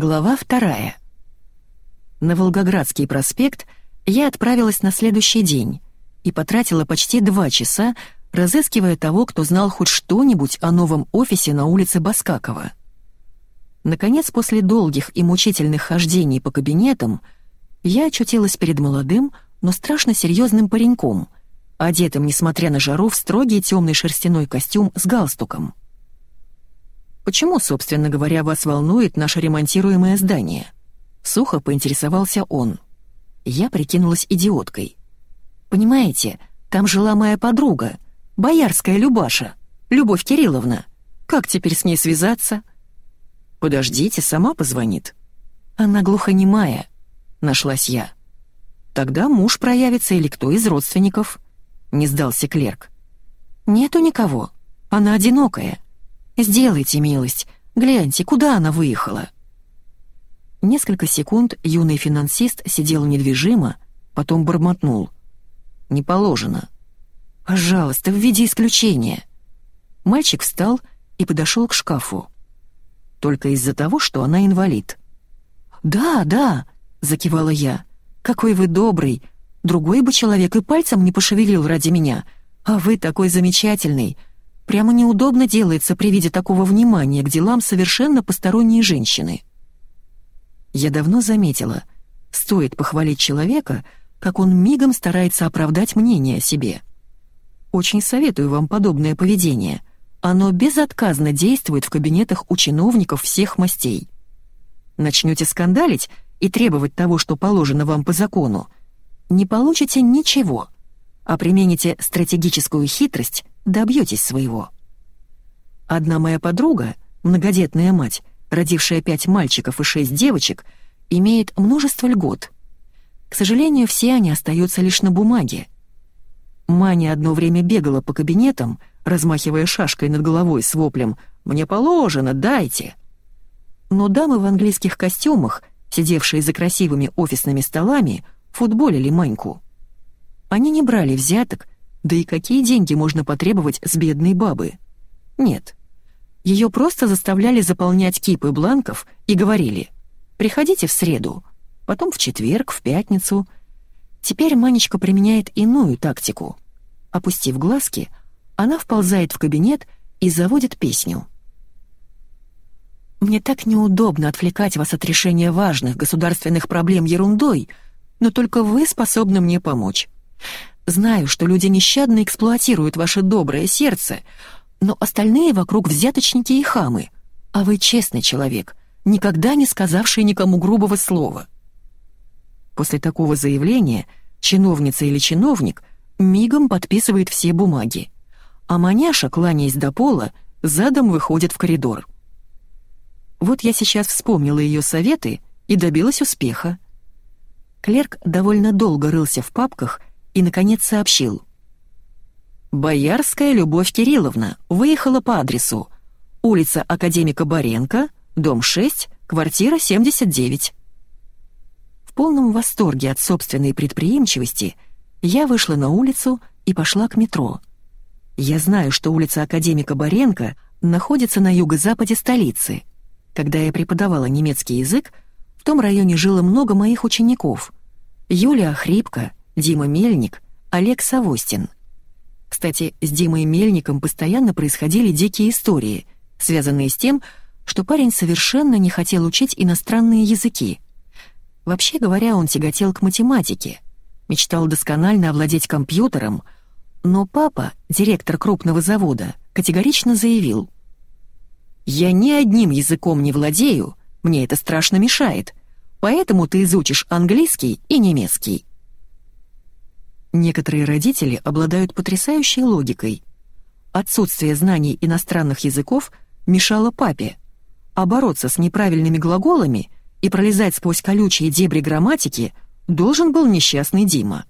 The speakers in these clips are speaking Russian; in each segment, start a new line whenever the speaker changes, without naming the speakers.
Глава вторая. На Волгоградский проспект я отправилась на следующий день и потратила почти два часа, разыскивая того, кто знал хоть что-нибудь о новом офисе на улице Баскакова. Наконец, после долгих и мучительных хождений по кабинетам, я очутилась перед молодым, но страшно серьезным пареньком, одетым, несмотря на жару, в строгий темный шерстяной костюм с галстуком. «Почему, собственно говоря, вас волнует наше ремонтируемое здание?» Сухо поинтересовался он. Я прикинулась идиоткой. «Понимаете, там жила моя подруга, боярская Любаша, Любовь Кирилловна. Как теперь с ней связаться?» «Подождите, сама позвонит». «Она глухонемая», — нашлась я. «Тогда муж проявится или кто из родственников?» — не сдался клерк. «Нету никого. Она одинокая. Сделайте милость. Гляньте, куда она выехала?» Несколько секунд юный финансист сидел недвижимо, потом бормотнул. «Не положено». «Пожалуйста, виде исключения». Мальчик встал и подошел к шкафу. «Только из-за того, что она инвалид». «Да, да», — закивала я. «Какой вы добрый! Другой бы человек и пальцем не пошевелил ради меня, а вы такой замечательный. Прямо неудобно делается при виде такого внимания к делам совершенно посторонней женщины». Я давно заметила, стоит похвалить человека, как он мигом старается оправдать мнение о себе. Очень советую вам подобное поведение. Оно безотказно действует в кабинетах у чиновников всех мастей. Начнете скандалить и требовать того, что положено вам по закону, не получите ничего, а примените стратегическую хитрость, добьетесь своего. Одна моя подруга, многодетная мать, родившая пять мальчиков и шесть девочек, имеет множество льгот. К сожалению, все они остаются лишь на бумаге. Маня одно время бегала по кабинетам, размахивая шашкой над головой с воплем «Мне положено, дайте!». Но дамы в английских костюмах, сидевшие за красивыми офисными столами, футболили Маньку. Они не брали взяток, да и какие деньги можно потребовать с бедной бабы? Нет, ее просто заставляли заполнять кипы бланков и говорили «Приходите в среду», потом в четверг, в пятницу. Теперь Манечка применяет иную тактику. Опустив глазки, она вползает в кабинет и заводит песню. «Мне так неудобно отвлекать вас от решения важных государственных проблем ерундой, но только вы способны мне помочь. Знаю, что люди нещадно эксплуатируют ваше доброе сердце, но остальные вокруг взяточники и хамы. А вы честный человек, никогда не сказавший никому грубого слова. После такого заявления чиновница или чиновник мигом подписывает все бумаги, а маняша, кланяясь до пола, задом выходит в коридор. Вот я сейчас вспомнила ее советы и добилась успеха. Клерк довольно долго рылся в папках и, наконец, сообщил. Боярская Любовь Кирилловна выехала по адресу улица Академика Баренко, дом 6, квартира 79. В полном восторге от собственной предприимчивости я вышла на улицу и пошла к метро. Я знаю, что улица Академика Баренко находится на юго-западе столицы. Когда я преподавала немецкий язык, в том районе жило много моих учеников. Юлия Хрипко, Дима Мельник, Олег Савостин — кстати, с Димой Мельником постоянно происходили дикие истории, связанные с тем, что парень совершенно не хотел учить иностранные языки. Вообще говоря, он тяготел к математике, мечтал досконально овладеть компьютером, но папа, директор крупного завода, категорично заявил «Я ни одним языком не владею, мне это страшно мешает, поэтому ты изучишь английский и немецкий». Некоторые родители обладают потрясающей логикой. Отсутствие знаний иностранных языков мешало папе, а бороться с неправильными глаголами и пролезать сквозь колючие дебри грамматики должен был несчастный Дима.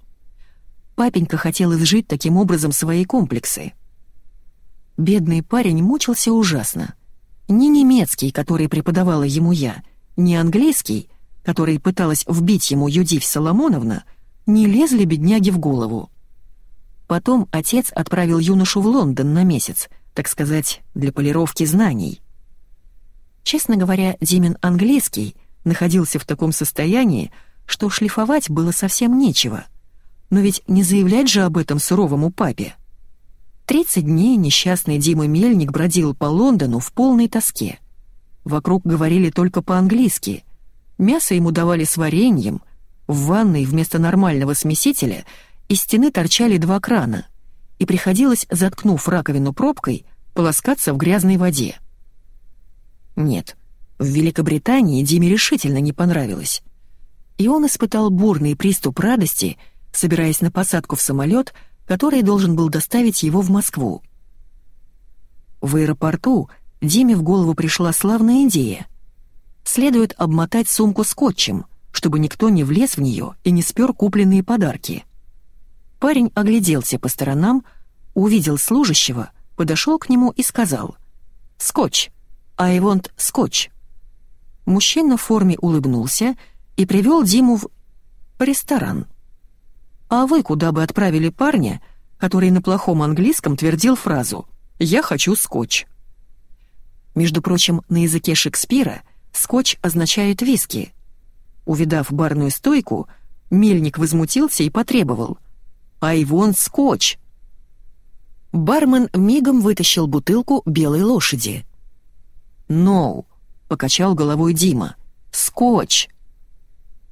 Папенька хотел изжить таким образом свои комплексы. Бедный парень мучился ужасно. Ни немецкий, который преподавала ему я, ни английский, который пыталась вбить ему Юдивь Соломоновна — не лезли бедняги в голову. Потом отец отправил юношу в Лондон на месяц, так сказать, для полировки знаний. Честно говоря, Димин английский находился в таком состоянии, что шлифовать было совсем нечего. Но ведь не заявлять же об этом суровому папе. Тридцать дней несчастный Дима Мельник бродил по Лондону в полной тоске. Вокруг говорили только по-английски. Мясо ему давали с вареньем. В ванной вместо нормального смесителя из стены торчали два крана. И приходилось, заткнув раковину пробкой, полоскаться в грязной воде. Нет, в Великобритании Диме решительно не понравилось. И он испытал бурный приступ радости, собираясь на посадку в самолет, который должен был доставить его в Москву. В аэропорту Диме в голову пришла славная идея. Следует обмотать сумку скотчем, чтобы никто не влез в нее и не спер купленные подарки. Парень огляделся по сторонам, увидел служащего, подошел к нему и сказал «Скотч, I want скотч». Мужчина в форме улыбнулся и привел Диму в ресторан. «А вы куда бы отправили парня, который на плохом английском твердил фразу «Я хочу скотч»?» Между прочим, на языке Шекспира скотч означает виски. Увидав барную стойку, мельник возмутился и потребовал «I want скотч!» Бармен мигом вытащил бутылку белой лошади. «No», — покачал головой Дима, — «скотч».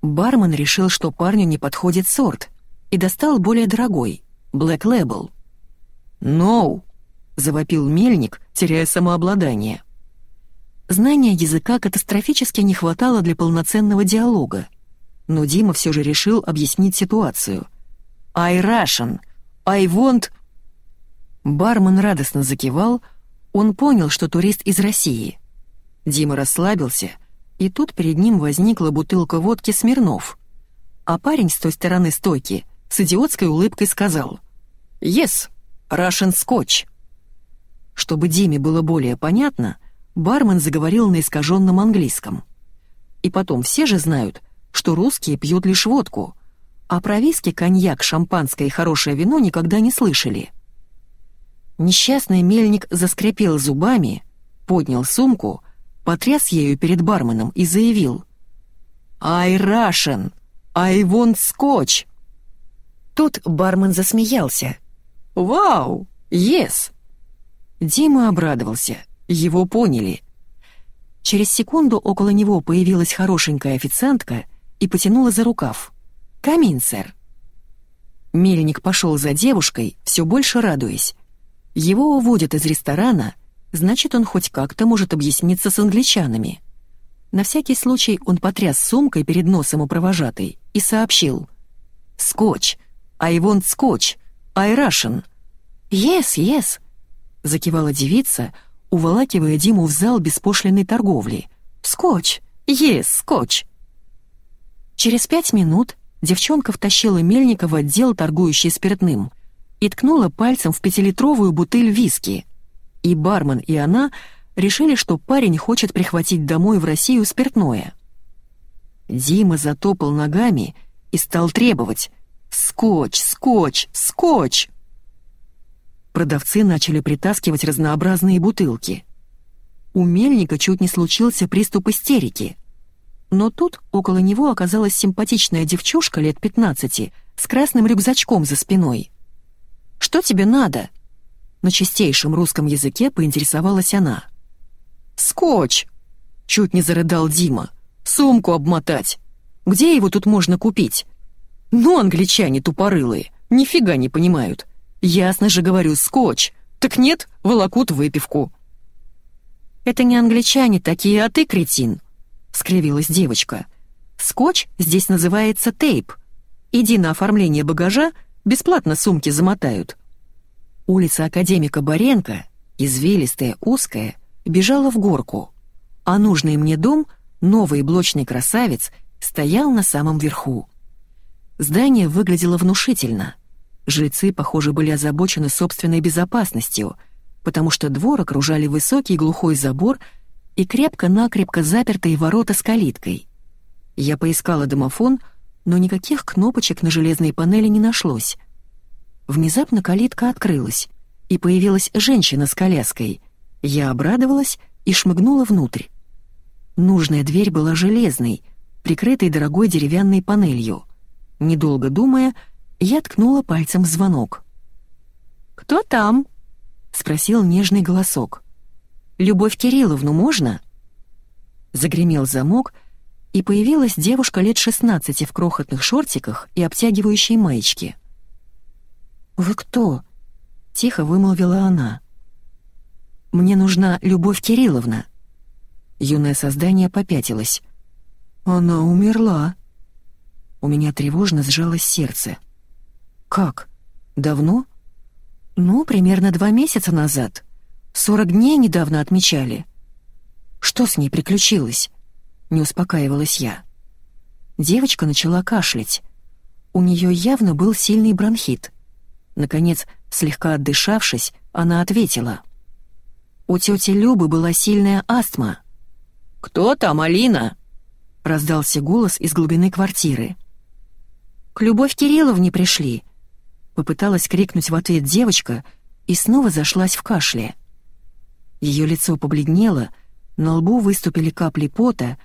Бармен решил, что парню не подходит сорт, и достал более дорогой, Black Label. «No», — завопил мельник, теряя самообладание. Знания языка катастрофически не хватало для полноценного диалога, но Дима все же решил объяснить ситуацию. «I Russian! I want...» Бармен радостно закивал, он понял, что турист из России. Дима расслабился, и тут перед ним возникла бутылка водки «Смирнов». А парень с той стороны стойки с идиотской улыбкой сказал «Yes, Russian Scotch». Чтобы Диме было более понятно, бармен заговорил на искаженном английском. И потом все же знают, что русские пьют лишь водку, а про виски, коньяк, шампанское и хорошее вино никогда не слышали. Несчастный мельник заскрипел зубами, поднял сумку, потряс ею перед барменом и заявил «I Russian! I want scotch!» Тут бармен засмеялся. «Вау! Yes!» Дима обрадовался. Его поняли. Через секунду около него появилась хорошенькая официантка и потянула за рукав. «Камин, сэр!» Мельник пошел за девушкой, все больше радуясь. Его уводят из ресторана, значит, он хоть как-то может объясниться с англичанами. На всякий случай он потряс сумкой перед носом у провожатой и сообщил. «Скотч! I want скотч! I Russian!» «Yes, yes!» — закивала девица, уволакивая Диму в зал беспошлиной торговли. «Скотч! Yes, скотч!» Через пять минут девчонка втащила Мельника в отдел, торгующий спиртным — и ткнула пальцем в пятилитровую бутыль виски. И бармен, и она решили, что парень хочет прихватить домой в Россию спиртное. Дима затопал ногами и стал требовать «Скотч, скотч, скотч!» Продавцы начали притаскивать разнообразные бутылки. У Мельника чуть не случился приступ истерики. Но тут около него оказалась симпатичная девчушка лет 15 с красным рюкзачком за спиной — что тебе надо?» На чистейшем русском языке поинтересовалась она. «Скотч!» — чуть не зарыдал Дима. «Сумку обмотать! Где его тут можно купить?» «Ну, англичане тупорылые, нифига не понимают. Ясно же говорю, скотч. Так нет, волокут выпивку». «Это не англичане такие, а ты кретин», — скривилась девочка. «Скотч здесь называется тейп. Иди на оформление багажа Бесплатно сумки замотают. Улица Академика Баренко, извилистая, узкая, бежала в горку, а нужный мне дом, новый блочный красавец, стоял на самом верху. Здание выглядело внушительно. Жильцы, похоже, были озабочены собственной безопасностью, потому что двор окружали высокий глухой забор и крепко-накрепко запертые ворота с калиткой. Я поискала домофон — но никаких кнопочек на железной панели не нашлось. Внезапно калитка открылась, и появилась женщина с коляской. Я обрадовалась и шмыгнула внутрь. Нужная дверь была железной, прикрытой дорогой деревянной панелью. Недолго думая, я ткнула пальцем в звонок. «Кто там?» — спросил нежный голосок. «Любовь Кирилловну можно?» Загремел замок, и появилась девушка лет 16 в крохотных шортиках и обтягивающей маечке. «Вы кто?» — тихо вымолвила она. «Мне нужна Любовь Кирилловна». Юное создание попятилось. «Она умерла». У меня тревожно сжалось сердце. «Как? Давно?» «Ну, примерно два месяца назад. Сорок дней недавно отмечали». «Что с ней приключилось?» Не успокаивалась я. Девочка начала кашлять. У нее явно был сильный бронхит. Наконец, слегка отдышавшись, она ответила. «У тети Любы была сильная астма». «Кто там, Алина?» — раздался голос из глубины квартиры. «К Любовь Кирилловне пришли», Попыталась крикнуть в ответ девочка и снова зашлась в кашле. Ее лицо побледнело, на лбу выступили капли пота,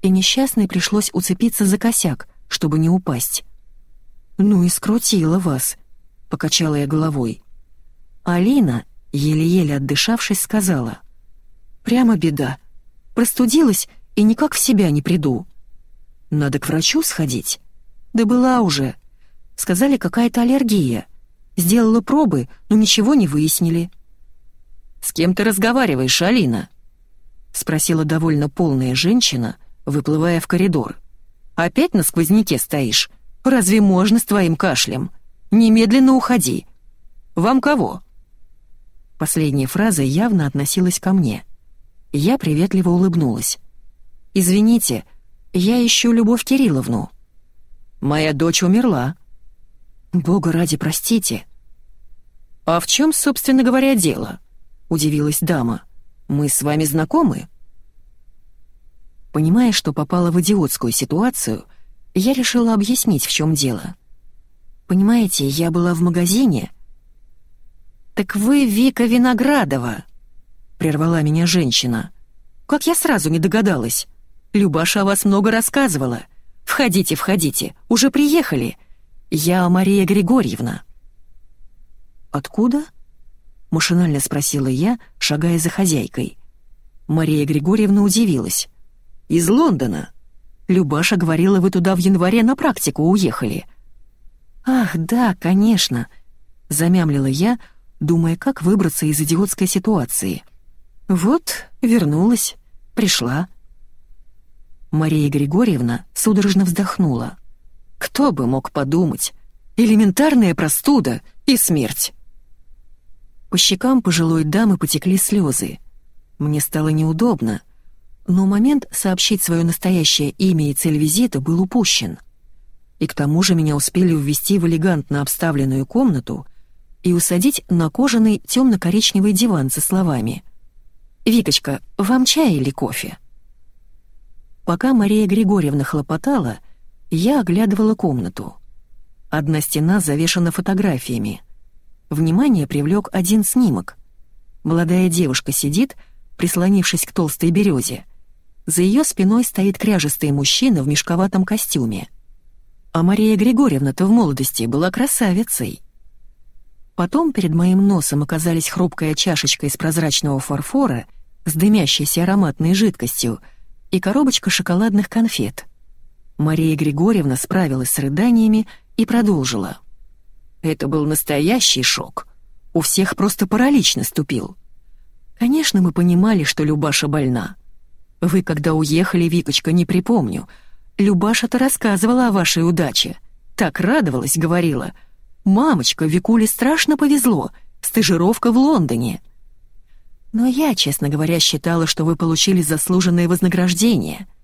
и несчастной пришлось уцепиться за косяк, чтобы не упасть. «Ну и скрутила вас», — покачала я головой. Алина, еле-еле отдышавшись, сказала. «Прямо беда. Простудилась и никак в себя не приду. Надо к врачу сходить. Да была уже. Сказали, какая-то аллергия. Сделала пробы, но ничего не выяснили. «С кем ты разговариваешь, Алина?» — спросила довольно полная женщина, выплывая в коридор. «Опять на сквозняке стоишь? Разве можно с твоим кашлем? Немедленно уходи. Вам кого?» Последняя фраза явно относилась ко мне. Я приветливо улыбнулась. «Извините, я ищу Любовь Кирилловну». «Моя дочь умерла», «Бога ради, простите». «А в чем, собственно говоря, дело?» — удивилась дама. «Мы с вами знакомы?» Понимая, что попала в идиотскую ситуацию, я решила объяснить, в чем дело. «Понимаете, я была в магазине...» «Так вы Вика Виноградова!» — прервала меня женщина. «Как я сразу не догадалась! Любаша о вас много рассказывала. Входите, входите, уже приехали. «Я Мария Григорьевна». «Откуда?» — машинально спросила я, шагая за хозяйкой. Мария Григорьевна удивилась. «Из Лондона. Любаша говорила, вы туда в январе на практику уехали». «Ах, да, конечно», — замямлила я, думая, как выбраться из идиотской ситуации. «Вот, вернулась, пришла». Мария Григорьевна судорожно вздохнула. Кто бы мог подумать? Элементарная простуда и смерть. По щекам пожилой дамы потекли слезы. Мне стало неудобно, но момент сообщить свое настоящее имя и цель визита был упущен. И к тому же меня успели ввести в элегантно обставленную комнату и усадить на кожаный темно-коричневый диван со словами «Викочка, вам чай или кофе?» Пока Мария Григорьевна хлопотала, я оглядывала комнату. Одна стена завешена фотографиями. Внимание привлек один снимок. Молодая девушка сидит, прислонившись к толстой березе. За ее спиной стоит кряжестый мужчина в мешковатом костюме. А Мария Григорьевна-то в молодости была красавицей. Потом перед моим носом оказались хрупкая чашечка из прозрачного фарфора с дымящейся ароматной жидкостью и коробочка шоколадных конфет — Мария Григорьевна справилась с рыданиями и продолжила. Это был настоящий шок. У всех просто паралич наступил. Конечно, мы понимали, что Любаша больна. Вы, когда уехали, Викочка, не припомню. Любаша-то рассказывала о вашей удаче. Так радовалась, говорила. «Мамочка, Викуле страшно повезло. Стажировка в Лондоне». Но я, честно говоря, считала, что вы получили заслуженное вознаграждение —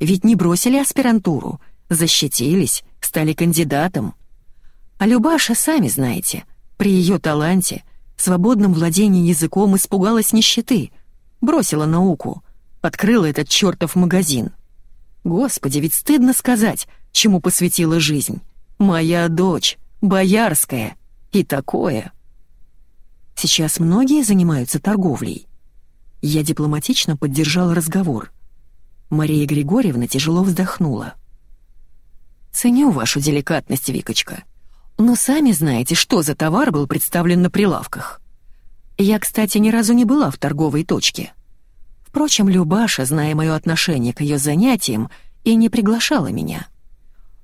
ведь не бросили аспирантуру, защитились, стали кандидатом. А Любаша, сами знаете, при ее таланте, свободном владении языком испугалась нищеты, бросила науку, открыла этот чертов магазин. Господи, ведь стыдно сказать, чему посвятила жизнь. Моя дочь, боярская, и такое. Сейчас многие занимаются торговлей. Я дипломатично поддержал разговор — Мария Григорьевна тяжело вздохнула. «Ценю вашу деликатность, Викочка. Но сами знаете, что за товар был представлен на прилавках. Я, кстати, ни разу не была в торговой точке. Впрочем, Любаша, зная мое отношение к ее занятиям, и не приглашала меня.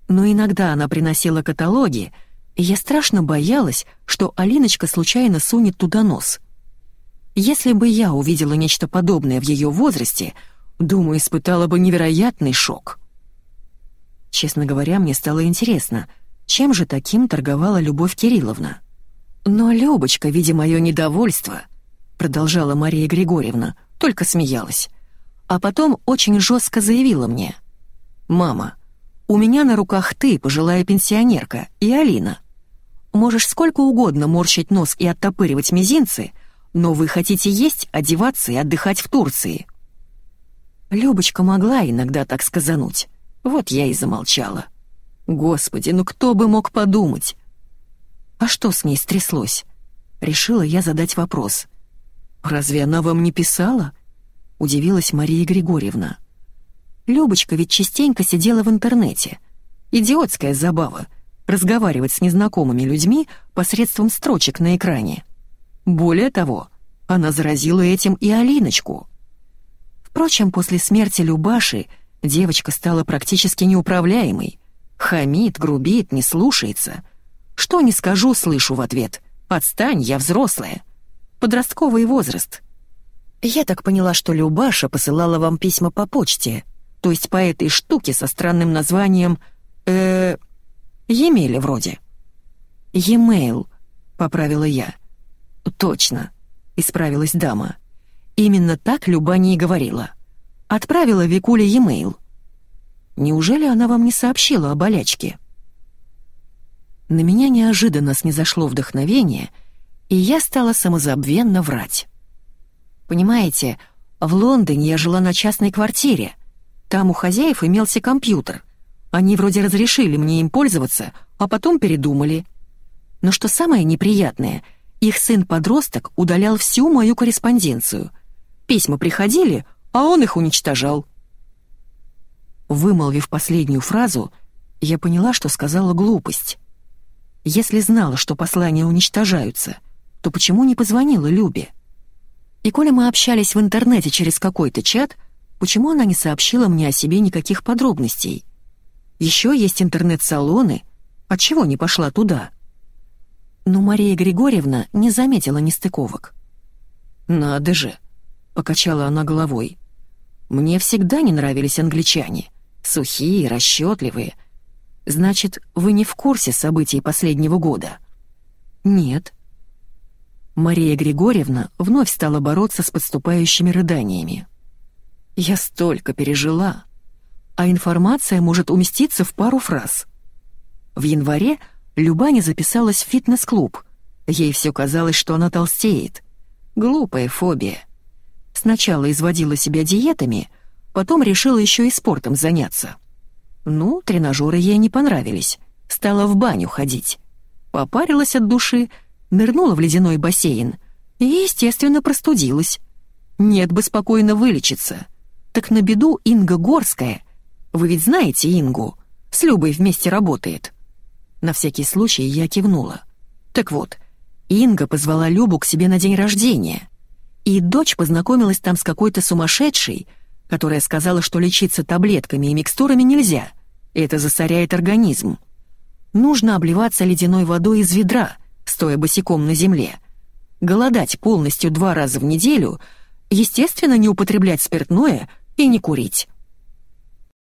Но иногда она приносила каталоги, и я страшно боялась, что Алиночка случайно сунет туда нос. Если бы я увидела нечто подобное в ее возрасте, думаю, испытала бы невероятный шок. Честно говоря, мне стало интересно, чем же таким торговала Любовь Кирилловна. Но Любочка, видя мое недовольство, продолжала Мария Григорьевна, только смеялась. А потом очень жестко заявила мне. «Мама, у меня на руках ты, пожилая пенсионерка, и Алина. Можешь сколько угодно морщить нос и оттопыривать мизинцы, но вы хотите есть, одеваться и отдыхать в Турции». Любочка могла иногда так сказануть. Вот я и замолчала. Господи, ну кто бы мог подумать? А что с ней стряслось? Решила я задать вопрос. «Разве она вам не писала?» — удивилась Мария Григорьевна. Любочка ведь частенько сидела в интернете. Идиотская забава — разговаривать с незнакомыми людьми посредством строчек на экране. Более того, она заразила этим и Алиночку. Впрочем, после смерти Любаши девочка стала практически неуправляемой. Хамит, грубит, не слушается. Что не скажу, слышу в ответ. «Отстань, я взрослая» подростковый возраст. Я так поняла, что Любаша посылала вам письма по почте, то есть по этой штуке со странным названием... э Емеля вроде. «Емейл», — поправила я. «Точно», — исправилась дама. Именно так Люба не и говорила. Отправила Викуле емейл. Неужели она вам не сообщила о болячке? На меня неожиданно снизошло вдохновение — и я стала самозабвенно врать. Понимаете, в Лондоне я жила на частной квартире. Там у хозяев имелся компьютер. Они вроде разрешили мне им пользоваться, а потом передумали. Но что самое неприятное, их сын-подросток удалял всю мою корреспонденцию. Письма приходили, а он их уничтожал. Вымолвив последнюю фразу, я поняла, что сказала глупость. Если знала, что послания уничтожаются, то почему не позвонила Любе? И коли мы общались в интернете через какой-то чат, почему она не сообщила мне о себе никаких подробностей? Еще есть интернет-салоны, отчего не пошла туда? Но Мария Григорьевна не заметила нестыковок. «Надо же!» — покачала она головой. «Мне всегда не нравились англичане. Сухие, расчетливые. Значит, вы не в курсе событий последнего года?» «Нет», Мария Григорьевна вновь стала бороться с подступающими рыданиями. «Я столько пережила, а информация может уместиться в пару фраз». В январе Любаня записалась в фитнес-клуб. Ей все казалось, что она толстеет. Глупая фобия. Сначала изводила себя диетами, потом решила еще и спортом заняться. Ну, тренажеры ей не понравились. Стала в баню ходить. Попарилась от души — нырнула в ледяной бассейн и, естественно, простудилась. Нет бы спокойно вылечиться. Так на беду Инга Горская, вы ведь знаете Ингу, с Любой вместе работает. На всякий случай я кивнула. Так вот, Инга позвала Любу к себе на день рождения. И дочь познакомилась там с какой-то сумасшедшей, которая сказала, что лечиться таблетками и микстурами нельзя. Это засоряет организм. Нужно обливаться ледяной водой из ведра — стоя босиком на земле. Голодать полностью два раза в неделю, естественно, не употреблять спиртное и не курить.